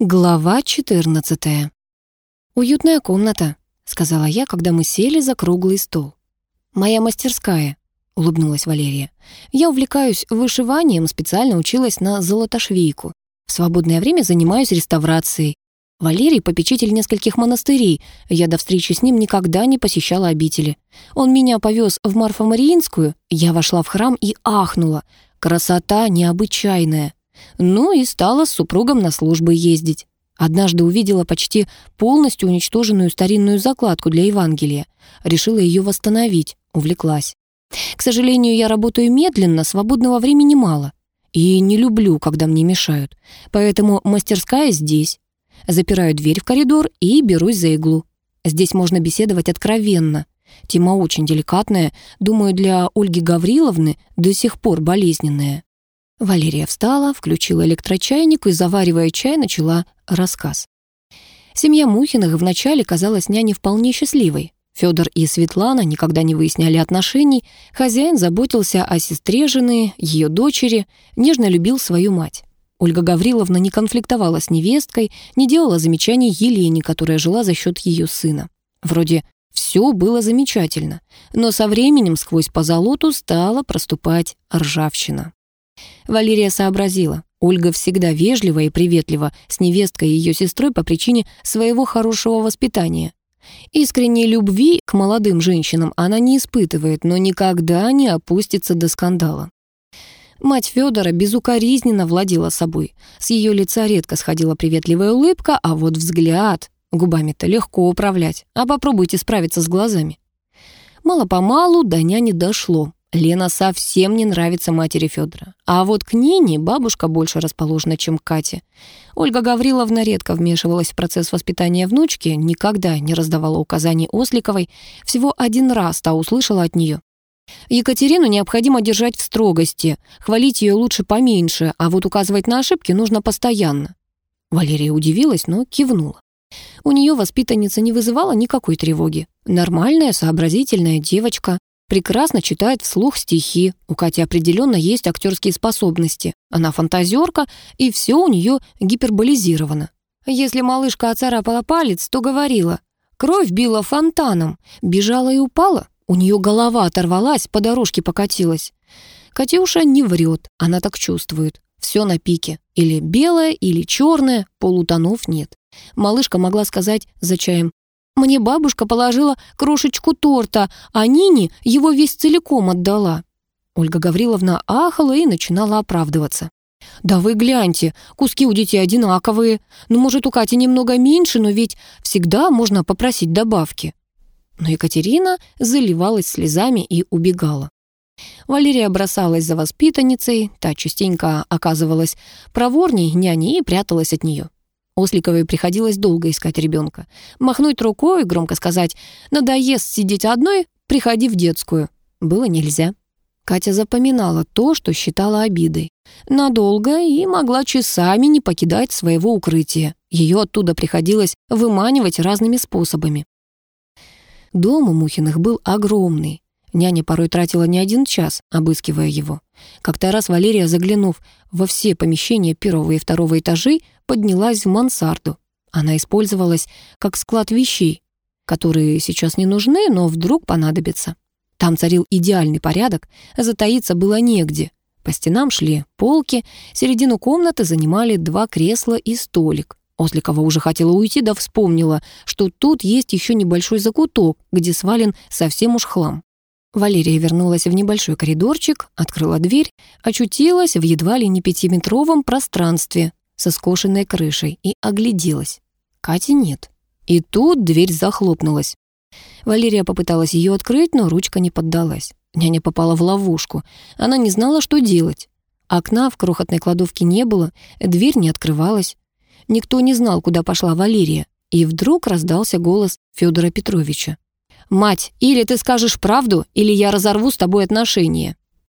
Глава 14. «Уютная комната», — сказала я, когда мы сели за круглый стол. «Моя мастерская», — улыбнулась Валерия. «Я увлекаюсь вышиванием, специально училась на золотошвейку. В свободное время занимаюсь реставрацией. Валерий — попечитель нескольких монастырей. Я до встречи с ним никогда не посещала обители. Он меня повез в Марфа-Мариинскую, я вошла в храм и ахнула. Красота необычайная. Ну и стала с супругом на службы ездить. Однажды увидела почти полностью уничтоженную старинную закладку для Евангелия. Решила ее восстановить, увлеклась. К сожалению, я работаю медленно, свободного времени мало. И не люблю, когда мне мешают. Поэтому мастерская здесь. Запираю дверь в коридор и берусь за иглу. Здесь можно беседовать откровенно. Тема очень деликатная, думаю, для Ольги Гавриловны до сих пор болезненная. Валерия встала, включила электрочайник и, заваривая чай, начала рассказ. Семья Мухиных вначале казалась няне вполне счастливой. Федор и Светлана никогда не выясняли отношений, хозяин заботился о сестре жены, ее дочери, нежно любил свою мать. Ольга Гавриловна не конфликтовала с невесткой, не делала замечаний Елене, которая жила за счет ее сына. Вроде все было замечательно, но со временем сквозь позолоту стала проступать ржавчина. Валерия сообразила. Ольга всегда вежлива и приветлива с невесткой и ее сестрой по причине своего хорошего воспитания. Искренней любви к молодым женщинам она не испытывает, но никогда не опустится до скандала. Мать Федора безукоризненно владела собой. С ее лица редко сходила приветливая улыбка, а вот взгляд... Губами-то легко управлять, а попробуйте справиться с глазами. Мало-помалу до няни дошло. Лена совсем не нравится матери Федора. А вот к Нине бабушка больше расположена, чем к Кате. Ольга Гавриловна редко вмешивалась в процесс воспитания внучки, никогда не раздавала указаний Осликовой. Всего один раз та услышала от нее. Екатерину необходимо держать в строгости, хвалить ее лучше поменьше, а вот указывать на ошибки нужно постоянно. Валерия удивилась, но кивнула. У нее воспитанница не вызывала никакой тревоги. Нормальная, сообразительная девочка, прекрасно читает вслух стихи. У Кати определенно есть актерские способности. Она фантазерка, и все у нее гиперболизировано. Если малышка оцарапала палец, то говорила. Кровь била фонтаном, бежала и упала. У нее голова оторвалась, по дорожке покатилась. Катюша не врет, она так чувствует. Все на пике. Или белое, или черное, полутонов нет. Малышка могла сказать за чаем мне бабушка положила крошечку торта, а Нине его весь целиком отдала». Ольга Гавриловна ахала и начинала оправдываться. «Да вы гляньте, куски у детей одинаковые. Ну, может, у Кати немного меньше, но ведь всегда можно попросить добавки». Но Екатерина заливалась слезами и убегала. Валерия бросалась за воспитанницей, та частенько оказывалась проворней няни и пряталась от нее. Осликовой приходилось долго искать ребенка. Махнуть рукой, громко сказать «надоест сидеть одной, приходи в детскую». Было нельзя. Катя запоминала то, что считала обидой. Надолго и могла часами не покидать своего укрытия. Ее оттуда приходилось выманивать разными способами. Дом у Мухиных был огромный. Няня порой тратила не один час, обыскивая его. Как-то раз Валерия, заглянув во все помещения первого и второго этажей, поднялась в мансарду. Она использовалась как склад вещей, которые сейчас не нужны, но вдруг понадобятся. Там царил идеальный порядок, затаиться было негде. По стенам шли полки, середину комнаты занимали два кресла и столик. Осликова уже хотела уйти, да вспомнила, что тут есть еще небольшой закуток, где свален совсем уж хлам. Валерия вернулась в небольшой коридорчик, открыла дверь, очутилась в едва ли не пятиметровом пространстве со скошенной крышей и огляделась. Кати нет. И тут дверь захлопнулась. Валерия попыталась ее открыть, но ручка не поддалась. Няня попала в ловушку. Она не знала, что делать. Окна в крохотной кладовке не было, дверь не открывалась. Никто не знал, куда пошла Валерия. И вдруг раздался голос Федора Петровича. «Мать, или ты скажешь правду, или я разорву с тобой отношения».